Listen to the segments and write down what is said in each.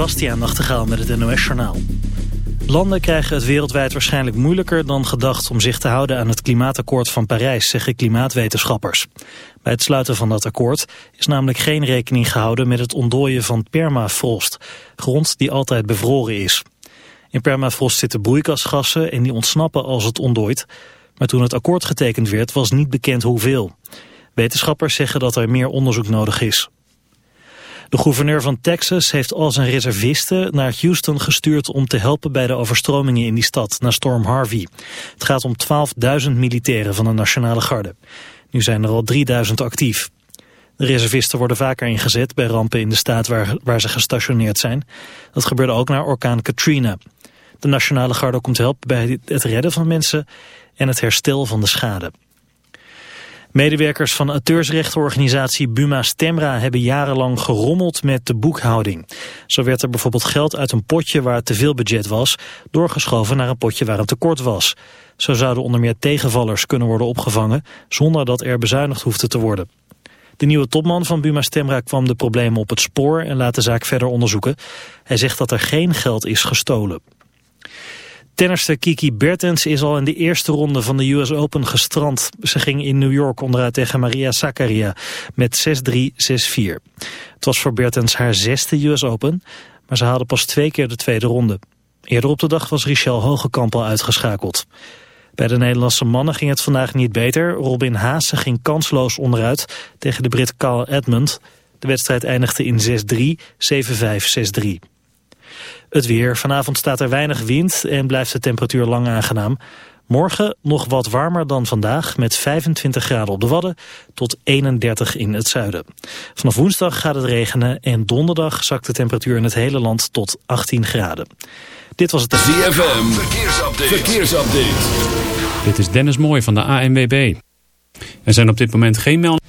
Bastiaan Nachtegaal met het NOS-journaal. Landen krijgen het wereldwijd waarschijnlijk moeilijker dan gedacht... om zich te houden aan het klimaatakkoord van Parijs, zeggen klimaatwetenschappers. Bij het sluiten van dat akkoord is namelijk geen rekening gehouden... met het ontdooien van permafrost, grond die altijd bevroren is. In permafrost zitten broeikasgassen en die ontsnappen als het ontdooit. Maar toen het akkoord getekend werd was niet bekend hoeveel. Wetenschappers zeggen dat er meer onderzoek nodig is. De gouverneur van Texas heeft al zijn reservisten naar Houston gestuurd om te helpen bij de overstromingen in die stad na storm Harvey. Het gaat om 12.000 militairen van de Nationale Garde. Nu zijn er al 3.000 actief. De reservisten worden vaker ingezet bij rampen in de staat waar, waar ze gestationeerd zijn. Dat gebeurde ook na orkaan Katrina. De Nationale Garde komt helpen bij het redden van mensen en het herstel van de schade. Medewerkers van auteursrechtenorganisatie Buma Stemra hebben jarenlang gerommeld met de boekhouding. Zo werd er bijvoorbeeld geld uit een potje waar te veel budget was, doorgeschoven naar een potje waar een tekort was. Zo zouden onder meer tegenvallers kunnen worden opgevangen, zonder dat er bezuinigd hoefde te worden. De nieuwe topman van Buma Stemra kwam de problemen op het spoor en laat de zaak verder onderzoeken. Hij zegt dat er geen geld is gestolen. Tennister Kiki Bertens is al in de eerste ronde van de US Open gestrand. Ze ging in New York onderuit tegen Maria Sakkari met 6-3, 6-4. Het was voor Bertens haar zesde US Open, maar ze haalde pas twee keer de tweede ronde. Eerder op de dag was Richel Hogekamp al uitgeschakeld. Bij de Nederlandse mannen ging het vandaag niet beter. Robin Haase ging kansloos onderuit tegen de Brit Carl Edmund. De wedstrijd eindigde in 6-3, 7-5, 6-3. Het weer. Vanavond staat er weinig wind en blijft de temperatuur lang aangenaam. Morgen nog wat warmer dan vandaag met 25 graden op de Wadden tot 31 in het zuiden. Vanaf woensdag gaat het regenen en donderdag zakt de temperatuur in het hele land tot 18 graden. Dit was het... ZFM, verkeersupdate. verkeersupdate. Dit is Dennis Mooij van de ANWB. Er zijn op dit moment geen meldingen.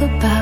Goodbye. about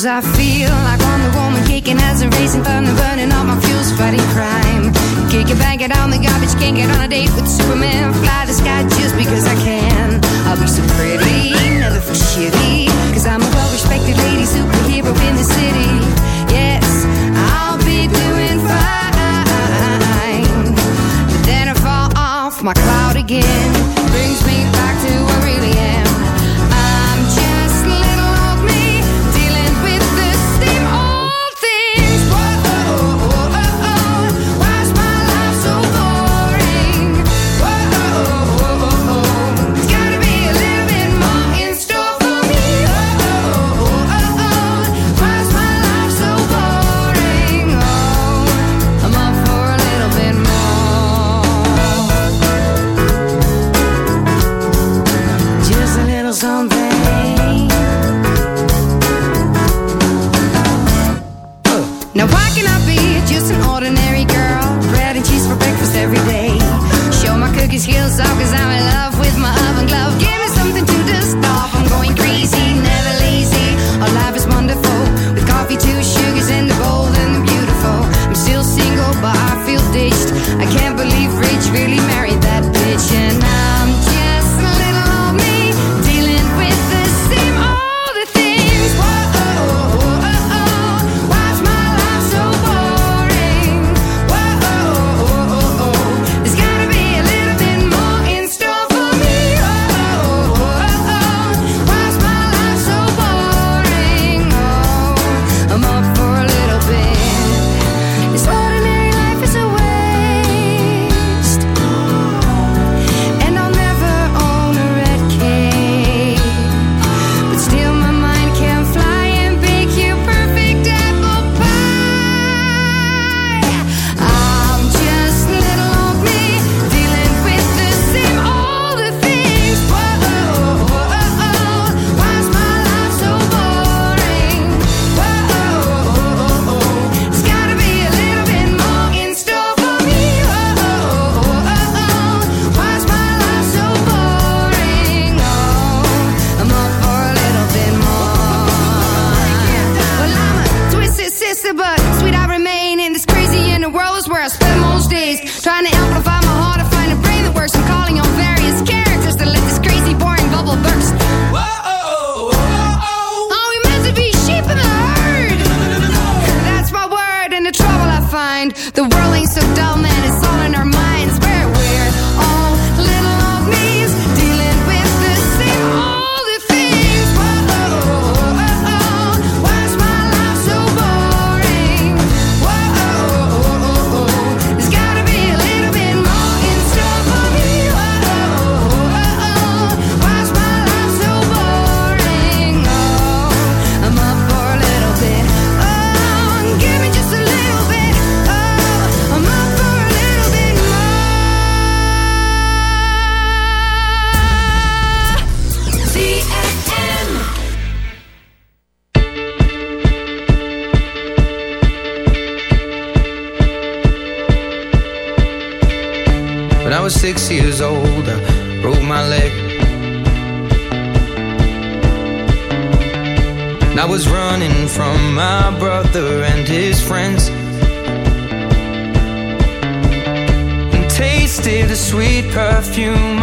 Sometimes I feel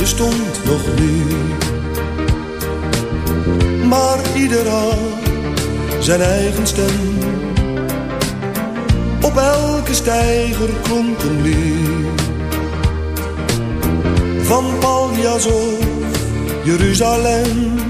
bestond nog niet. Maar ieder had zijn eigen stem. Op elke steiger klonk een lied. Van Paljas of Jeruzalem.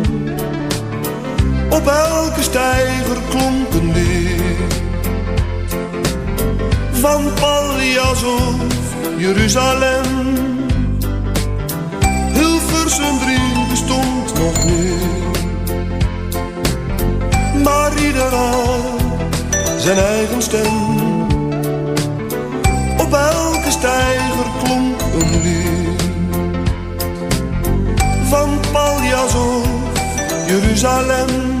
op elke steiger klonk een lied. Van Paljas of Jeruzalem. Hilversum 3 bestond nog niet. Maar ieder had zijn eigen stem. Op elke steiger klonk een lied. Van Paljas of Jeruzalem.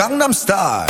Gangnam Style.